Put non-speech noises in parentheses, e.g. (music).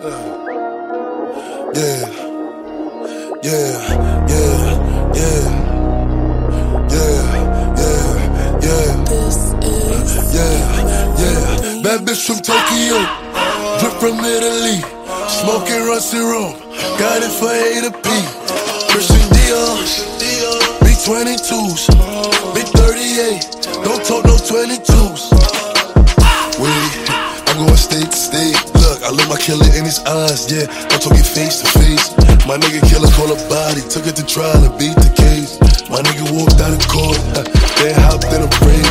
Yeah, yeah, yeah, yeah, yeah. Bad bitch from Tokyo, drip from Italy, smoking rusty rum, got it for A to P. Christian Dior, big 22s, big 38, don't talk no 22s. I look my killer in his eyes, yeah. I'm talking face to face. My nigga killer call a body, took it to trial and beat the case. My nigga walked out of court, (laughs) then hopped in a frame.